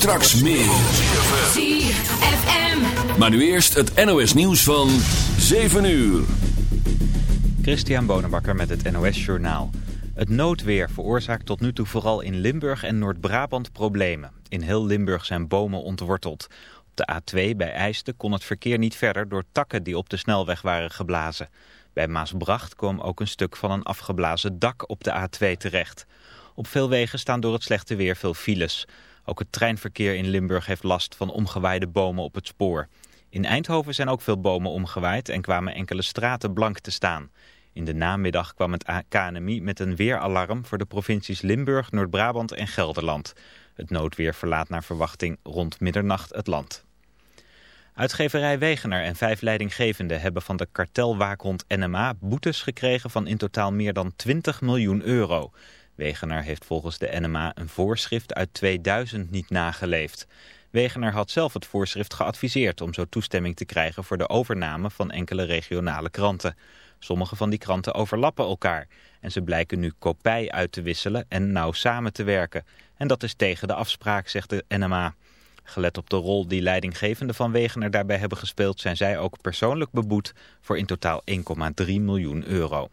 Straks meer. ZFM. Maar nu eerst het NOS nieuws van 7 uur. Christian Bonenbakker met het NOS Journaal. Het noodweer veroorzaakt tot nu toe vooral in Limburg en Noord-Brabant problemen. In heel Limburg zijn bomen ontworteld. Op de A2 bij IJsden kon het verkeer niet verder door takken die op de snelweg waren geblazen. Bij Maasbracht kwam ook een stuk van een afgeblazen dak op de A2 terecht. Op veel wegen staan door het slechte weer veel files. Ook het treinverkeer in Limburg heeft last van omgewaaide bomen op het spoor. In Eindhoven zijn ook veel bomen omgewaaid en kwamen enkele straten blank te staan. In de namiddag kwam het KNMI met een weeralarm voor de provincies Limburg, Noord-Brabant en Gelderland. Het noodweer verlaat naar verwachting rond middernacht het land. Uitgeverij Wegener en vijf leidinggevenden hebben van de kartelwaakhond NMA boetes gekregen van in totaal meer dan 20 miljoen euro. Wegener heeft volgens de NMA een voorschrift uit 2000 niet nageleefd. Wegener had zelf het voorschrift geadviseerd om zo toestemming te krijgen voor de overname van enkele regionale kranten. Sommige van die kranten overlappen elkaar en ze blijken nu kopij uit te wisselen en nauw samen te werken. En dat is tegen de afspraak, zegt de NMA. Gelet op de rol die leidinggevenden van Wegener daarbij hebben gespeeld... zijn zij ook persoonlijk beboet voor in totaal 1,3 miljoen euro.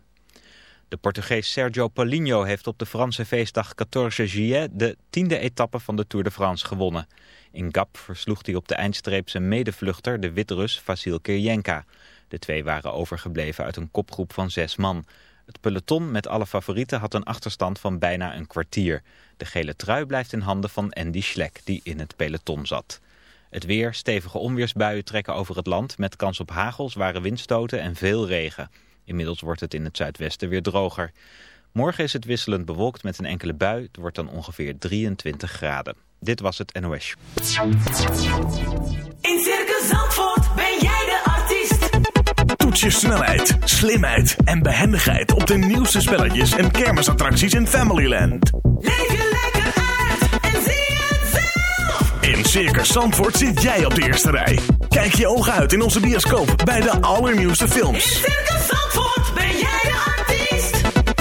De Portugees Sergio Paulinho heeft op de Franse feestdag 14 juillet... de tiende etappe van de Tour de France gewonnen. In Gap versloeg hij op de eindstreep zijn medevluchter, de Wit-Rus Vasil Kirjenka. De twee waren overgebleven uit een kopgroep van zes man... Het peloton met alle favorieten had een achterstand van bijna een kwartier. De gele trui blijft in handen van Andy Schleck, die in het peloton zat. Het weer, stevige onweersbuien trekken over het land... met kans op hagel, zware windstoten en veel regen. Inmiddels wordt het in het zuidwesten weer droger. Morgen is het wisselend bewolkt met een enkele bui. Het wordt dan ongeveer 23 graden. Dit was het NOS. In Circus Zandvoort ben jij de artiest. Toets je snelheid, slimheid en behendigheid op de nieuwste spelletjes en kermisattracties in Familyland. Leef je lekker uit en zie het zelf. In Circus Zandvoort zit jij op de eerste rij. Kijk je ogen uit in onze bioscoop bij de allernieuwste films. In Circus Zandvoort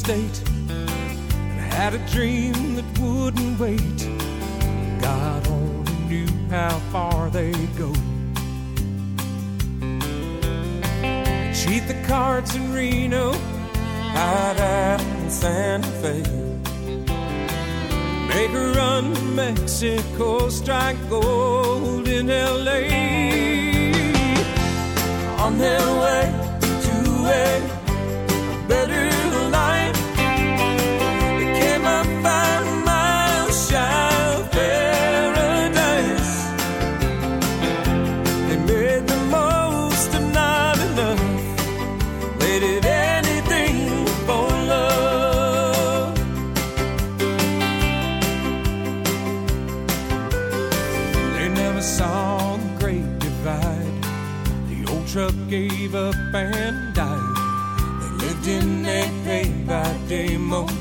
Interstate and had a dream that wouldn't wait. God only knew how far they'd go. Cheat the cards in Reno hide out in Santa Fe. Make a run to Mexico, strike gold in LA. On their way to a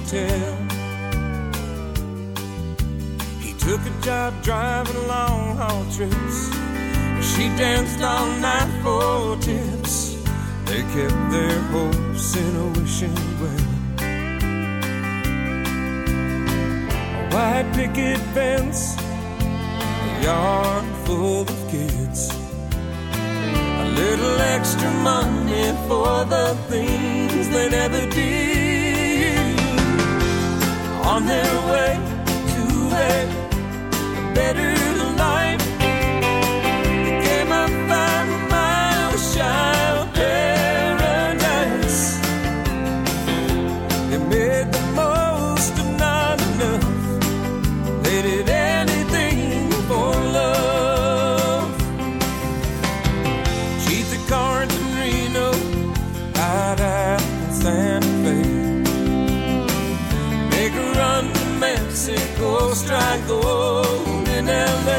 motel. He took a job driving long haul trips. She danced all night for tips. They kept their hopes in a wishing well. A white picket fence, a yard full of kids. A little extra money for the things they never did. On their way to a better gold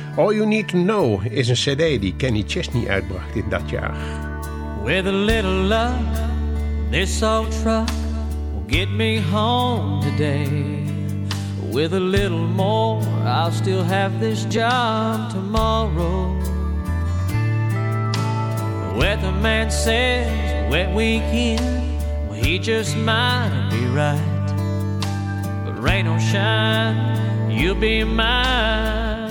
All You Need To Know is een cd die Kenny Chesney uitbracht in dat jaar. With a little luck, this old truck will get me home today. With a little more, I'll still have this job tomorrow. Weatherman says wet weekend, well, he just might be right. But rain or shine, you'll be mine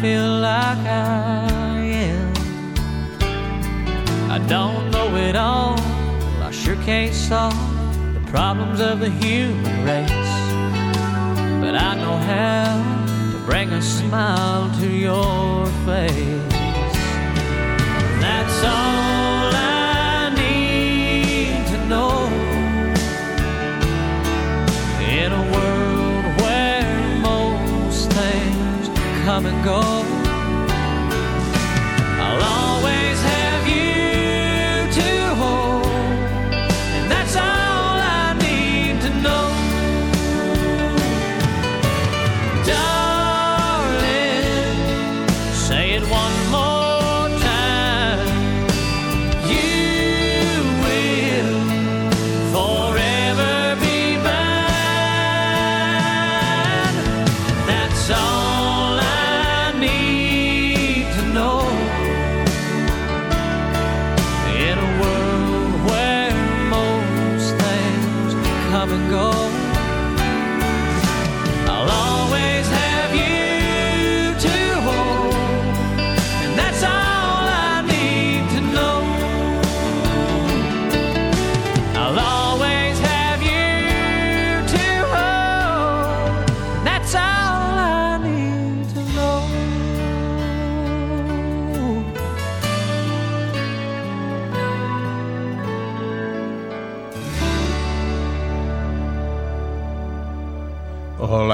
feel like I am. I don't know it all, I sure can't solve the problems of the human race. But I know how to bring a smile to your face. Come and go,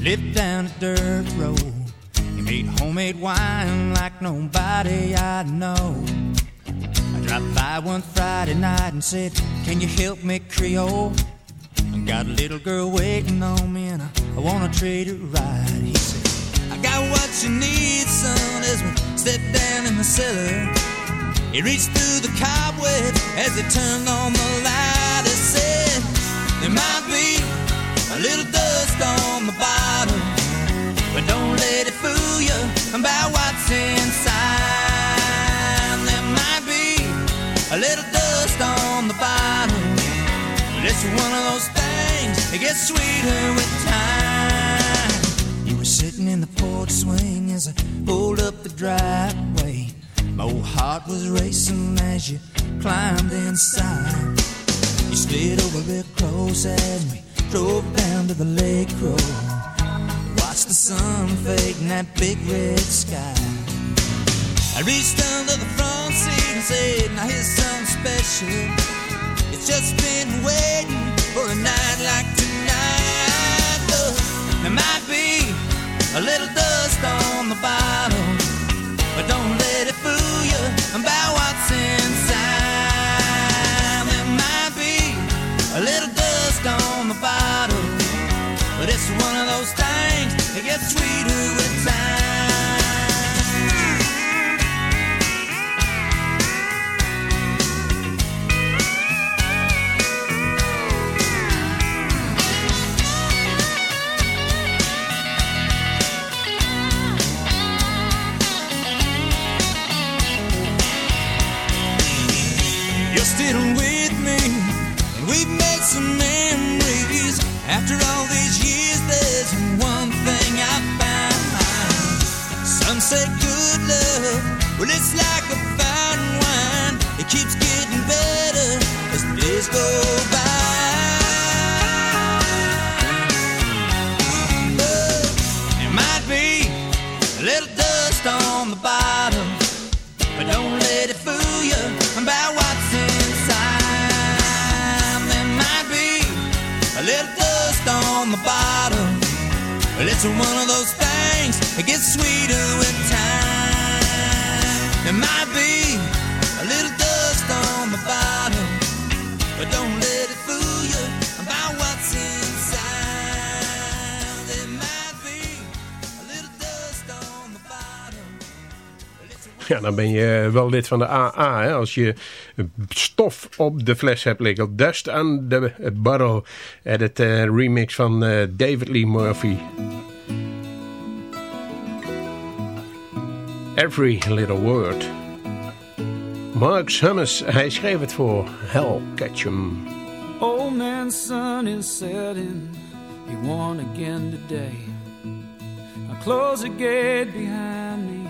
lived down a dirt road. He made homemade wine like nobody I know. I dropped by one Friday night and said, Can you help me, Creole? I got a little girl waiting on me and I, I wanna treat her right. He said, I got what you need, son, as we step down in the cellar. He reached through the cobwebs as he turned on the light. He said, There might be a little dust on the bottom, but don't let it fool you about what's inside. There might be a little dust on the bottom, but it's one of those things that gets sweeter with time. You were sitting in the porch swing as I pulled up the driveway. My old heart was racing as you climbed inside. You slid over real close as we drove down to the lake road. The sun fade in that big red sky. I reached under the front seat and said, Now here's something special. It's just been waiting for a night like tonight. Look, there might be a little dust on the bottom, but don't let it fool you about what's inside. There might be a little things ben je wel lid van de AA. Hè? Als je stof op de fles hebt liggen. Dust on the Bottle. Edit eh, remix van eh, David Lee Murphy. Every Little Word. Mark Summers, hij schreef het voor Hell Ketchum. Old man's sun is setting. He won again today. I close the gate behind me.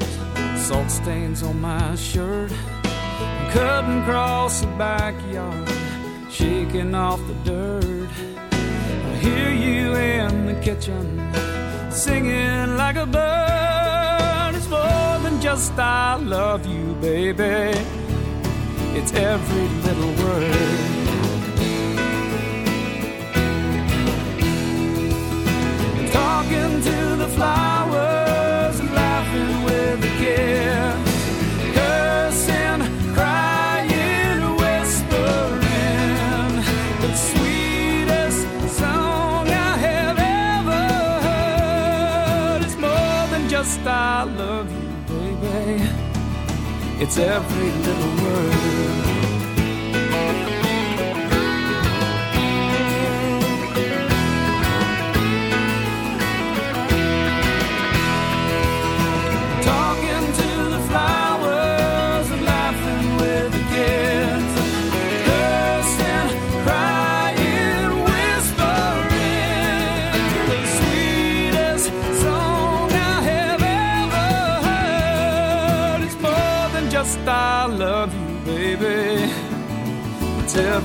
salt stains on my shirt. Cutting across the backyard, shaking off the dirt. I hear you in the kitchen, singing like a bird. It's more than just I love you, baby. It's every little word. talking to the flowers I love you, baby. It's every little word.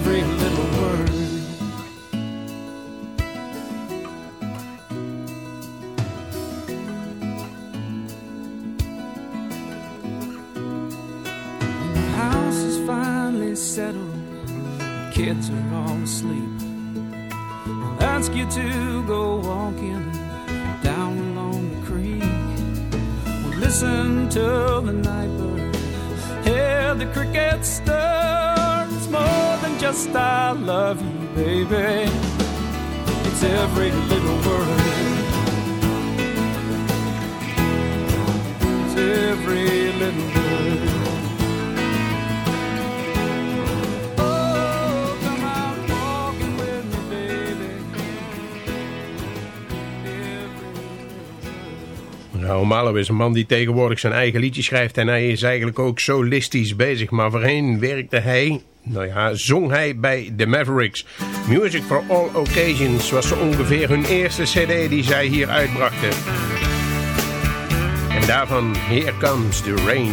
every little word. The house is finally settled, kids are all asleep. I'll ask you to go walking down along the creek. We'll listen to the night bird, hear the crickets stir. just I love you, baby. It's every little word. It's every little word. Nou, Malo is een man die tegenwoordig zijn eigen liedje schrijft en hij is eigenlijk ook solistisch bezig. Maar voorheen werkte hij nou ja, zong hij bij The Mavericks. Music for All Occasions was zo ongeveer hun eerste cd die zij hier uitbrachten. En daarvan Here Comes the Rain.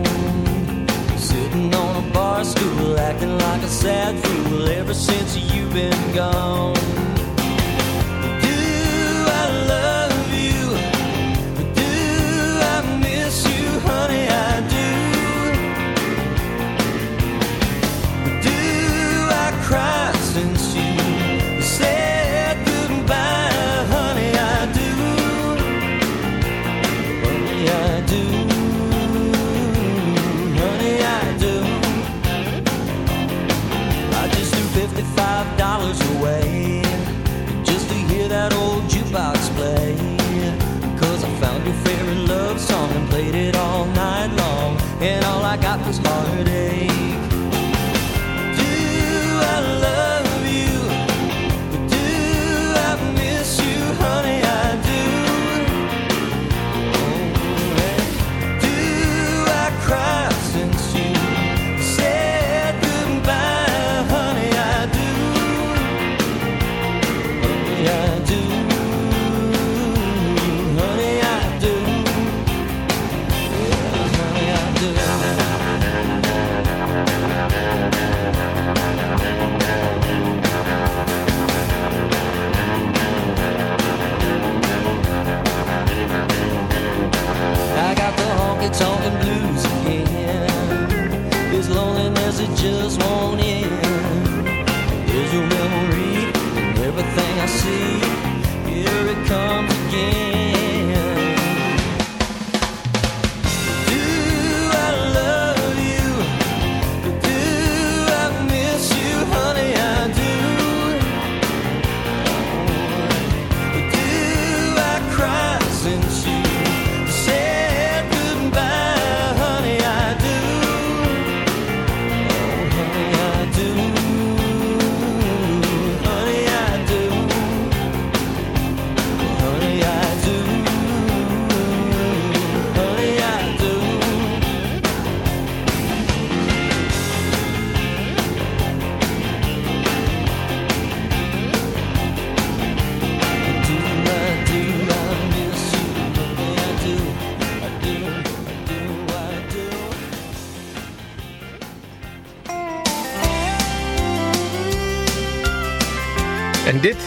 Sitting on a bar stool, acting like a sad fool ever since you've been gone. like it's all the blues again. This loneliness, it just won't end. There's your memory, and everything I see.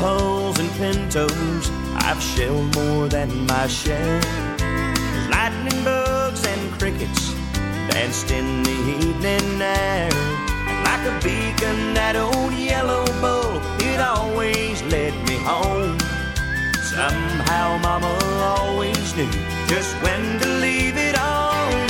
holes and pintos, I've shelled more than my share. Lightning bugs and crickets danced in the evening air. And like a beacon, that old yellow bull, it always led me home. Somehow Mama always knew just when to leave it on.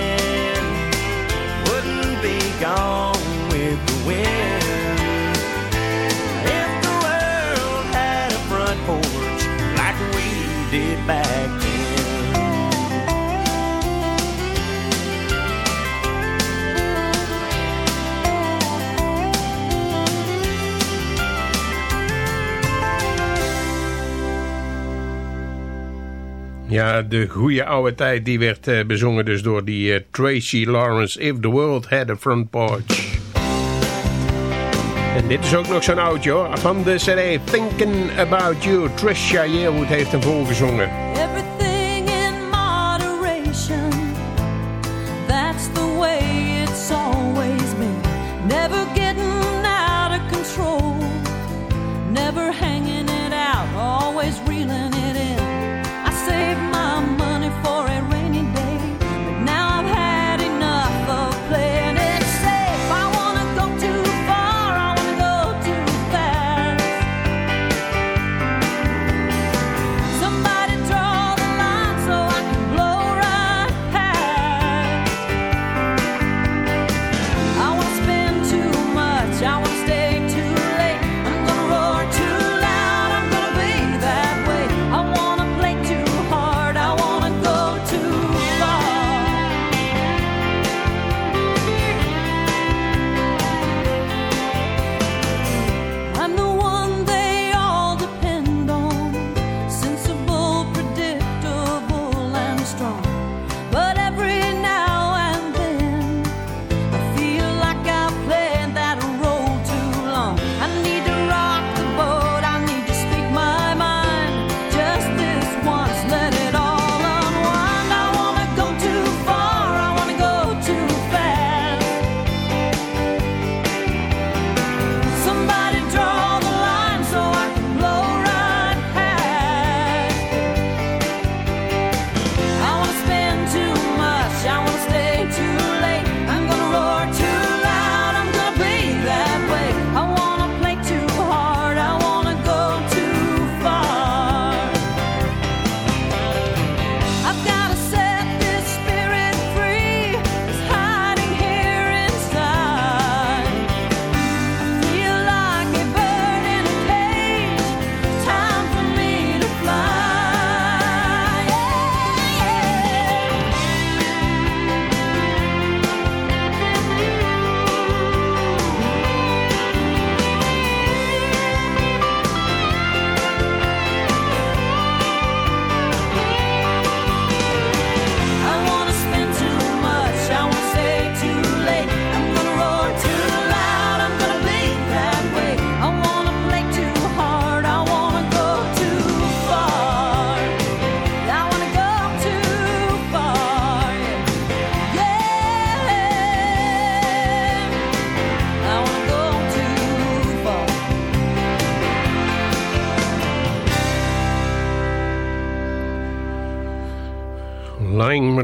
Ja, de goede oude tijd die werd eh, bezongen dus door die eh, Tracy Lawrence. If the world had a front porch. En dit is ook nog zo'n oudje hoor. Van de CD Thinking About You. Trisha Yearwood heeft hem volgezongen.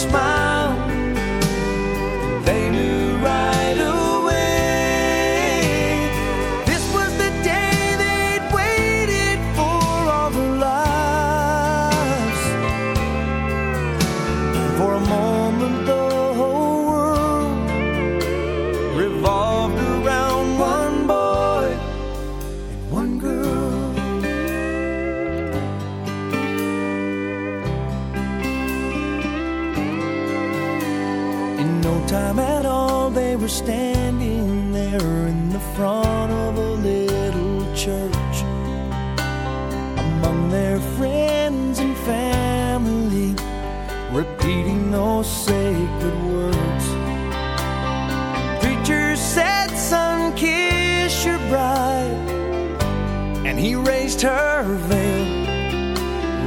is maar. Raised her veil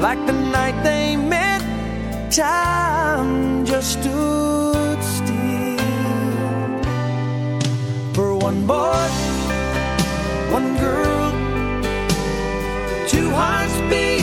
like the night they met. Time just stood still for one boy, one girl, two hearts beating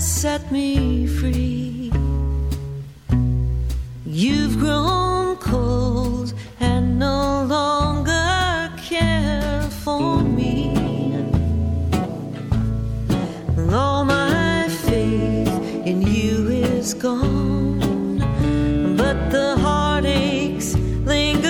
set me free. You've grown cold and no longer care for me. All my faith in you is gone, but the heartaches linger.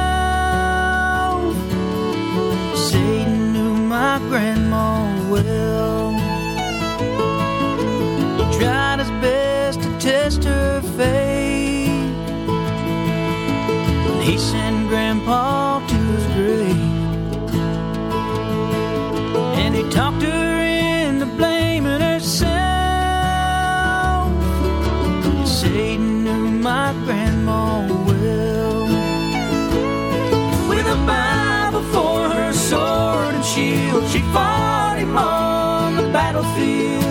my grandma well. He tried his best to test her faith. And he sent Grandpa to his grave. And he talked to feel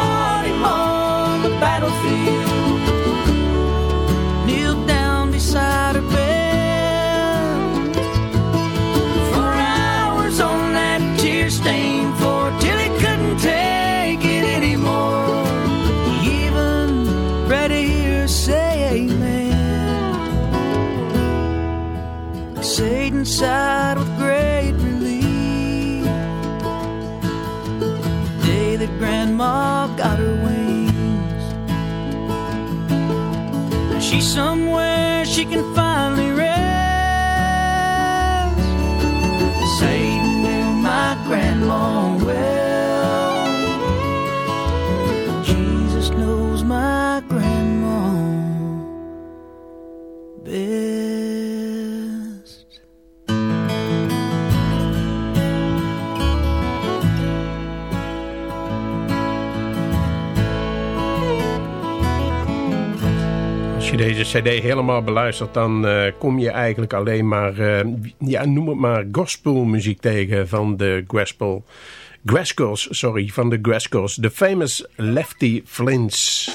somewhere she can find deze cd helemaal beluistert... dan eh, kom je eigenlijk alleen maar, uh, ja, noem het maar, gospelmuziek tegen van de gospel... Graskos, sorry, van de Graskos. de famous Lefty Flints.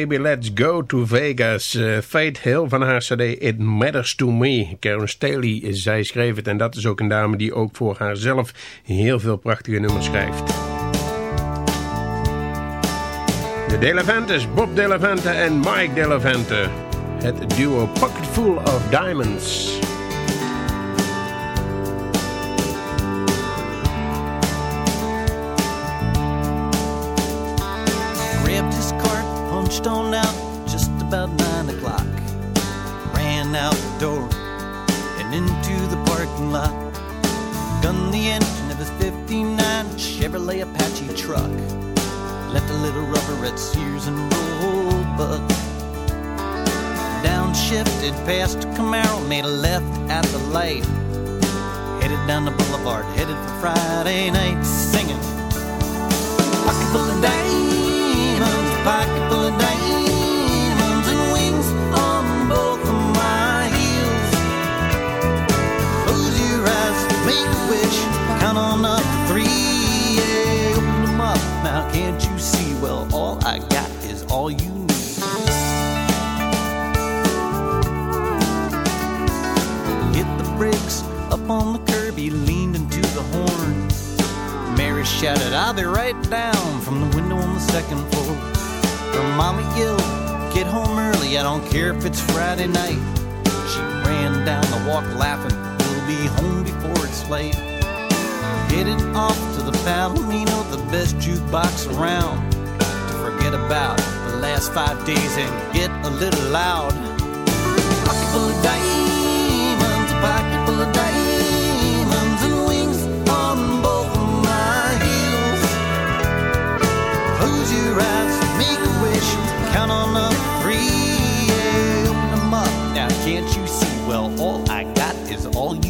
Baby Let's Go to Vegas. Eh, uh, Fate Hill van haar cd It Matters to Me. Karen Staley, zij schreef het en dat is ook een dame die ook voor haarzelf heel veel prachtige nummers schrijft. De De Bob Delavante en Mike De Het duo Pocketful of Diamonds. Engine of his 59 Chevrolet Apache truck. Left a little rubber at Sears and Roebuck. Downshifted past Camaro, made a left at the light. Headed down the boulevard, headed for Friday night, singing. Pocket full of diamonds, pocket full of diamonds, on up three, yeah, open them up. Now can't you see? Well, all I got is all you need. Hit the brakes up on the curb, he leaned into the horn. Mary shouted, I'll be right down from the window on the second floor. Her mama yelled, Get home early, I don't care if it's Friday night. She ran down the walk laughing, We'll be home before it's late. Headed off to the Palomino, the best jukebox around. To forget about the last five days and get a little loud. Pocket full of diamonds, a pocket full of diamonds, and wings on both my heels. Close your eyes, make a wish, count on to three, yeah, open them up. Now can't you see? Well, all I got is all you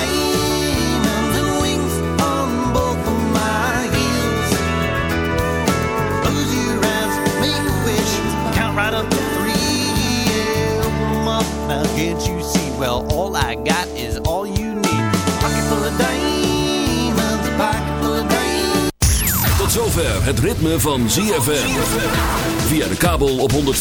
up, now can't you see? Well, all I got is all you need. Pocket full of diamonds, pocket full of diamonds. Tot zover het ritme van ZFM. Via de kabel op 100.